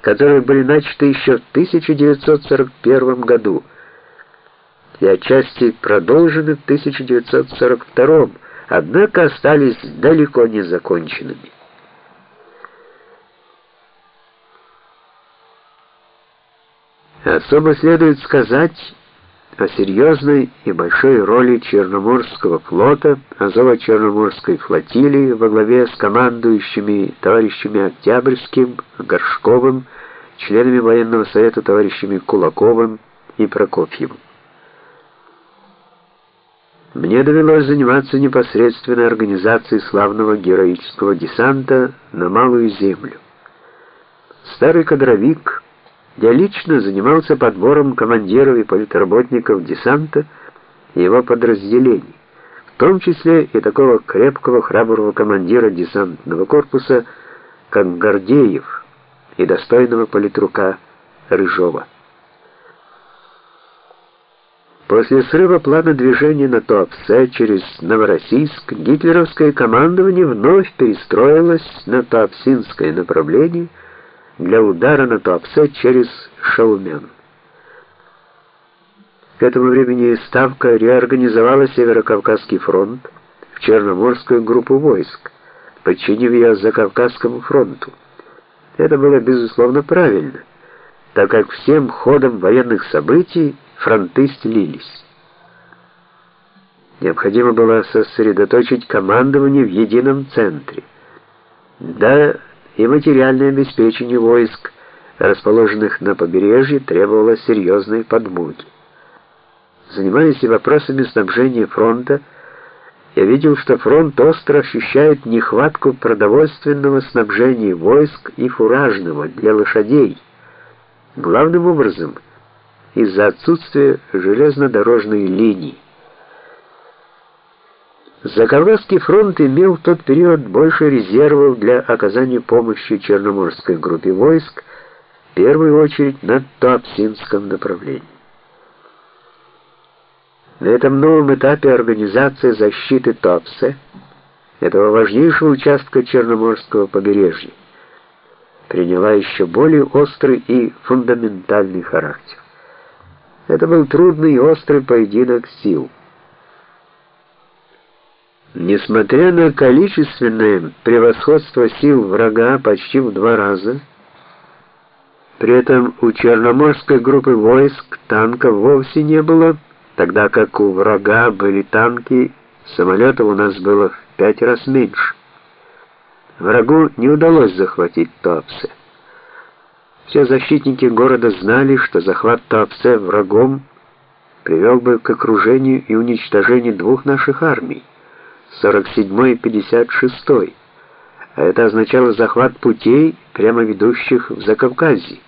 которые были начаты еще в 1941 году и отчасти продолжены в 1942, однако остались далеко не законченными. Особо следует сказать о серьезной и большой роли Черноморского флота, Азово-Черноморской флотилии во главе с командующими товарищами Октябрьским, Горшковым, членами военного совета товарищами Кулаковым и Прокофьевым. Мне довелось заниматься непосредственно организацией славного героического десанта на Малую Землю. Старый кадровик я лично занимался подбором командиров и политработников десанта и его подразделений, в том числе и такого крепкого, храброго командира десантного корпуса, как Гордеев, и достойного политрука Рыжова. После срыва плана движения на Туапсе через Новороссийск гитлеровское командование вновь перестроилось на Туапсинское направление для удара на Туапсе через Шаумян. К этому времени Ставка реорганизовала Северокавказский фронт в Черноморскую группу войск, подчинив ее Закавказскому фронту. Это было безусловно правильно, так как всем ходом военных событий фронты слились. Необходимо было сосредоточить командование в едином центре. Да и материальное обеспечение войск, расположенных на побережье, требовало серьезной подмоги. Занимаясь вопросами снабжения фронта, я видел, что фронт остро ощущает нехватку продовольственного снабжения войск и фуражного для лошадей. Главным образом – из-за отсутствия железнодорожной линии. Закавказский фронт имел в тот период больше резервов для оказания помощи Черноморской группе войск, в первую очередь на Туапсинском направлении. На этом новом этапе организация защиты Туапсе, этого важнейшего участка Черноморского побережья, приняла еще более острый и фундаментальный характер. Это был трудный и острый поединок сил. Несмотря на количественное превосходство сил врага почти в два раза, при этом у Черноморской группы войск танков вовсе не было, тогда как у врага были танки, самолетов у нас было в пять раз меньше. Врагу не удалось захватить Туапсе. Все защитники города знали, что захват Туапсе врагом привел бы к окружению и уничтожению двух наших армий, 47-й и 56-й, а это означало захват путей, прямо ведущих в Закавказье.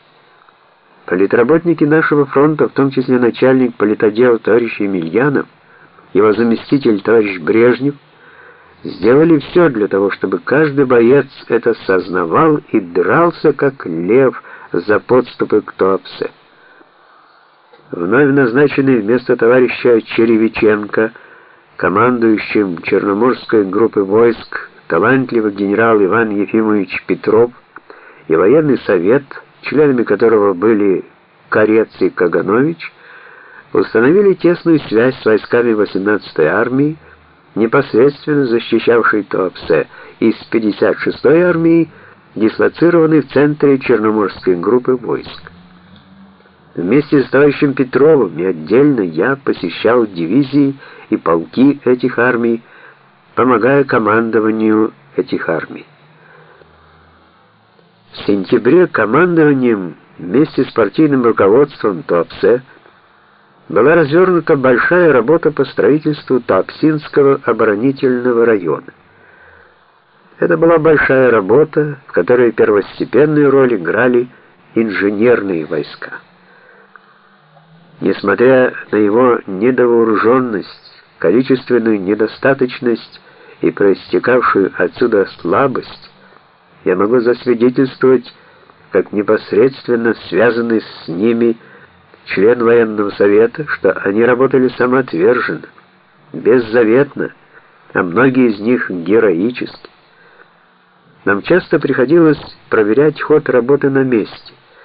Политработники нашего фронта, в том числе начальник политодела товарищ Емельянов, его заместитель товарищ Брежнев, сделали все для того, чтобы каждый боец это сознавал и дрался как лев, за подступы к Туапсе. Вновь назначенный вместо товарища Черевиченко командующим Черноморской группы войск талантливый генерал Иван Ефимович Петров и военный совет, членами которого были Корец и Каганович, установили тесную связь с войсками 18-й армии, непосредственно защищавшей Туапсе, и с 56-й армией, дислоцированный в центре Черноморской группы войск. Вместе с товарищем Петровым и отдельно я посещал дивизии и полки этих армий, помогая командованию этих армий. В сентябре командованием вместе с партийным руководством Туапсе была развернута большая работа по строительству Туапсинского оборонительного района. Это была большая работа, в которой первостепенную роль играли инженерные войска. Несмотря на его недовооруженность, количественную недостаточность и проистекавшую отсюда слабость, я могу засвидетельствовать, как непосредственно связанный с ними член военного совета, что они работали самоотверженно, беззаветно, а многие из них героически. Нам часто приходилось проверять ход работы на месте.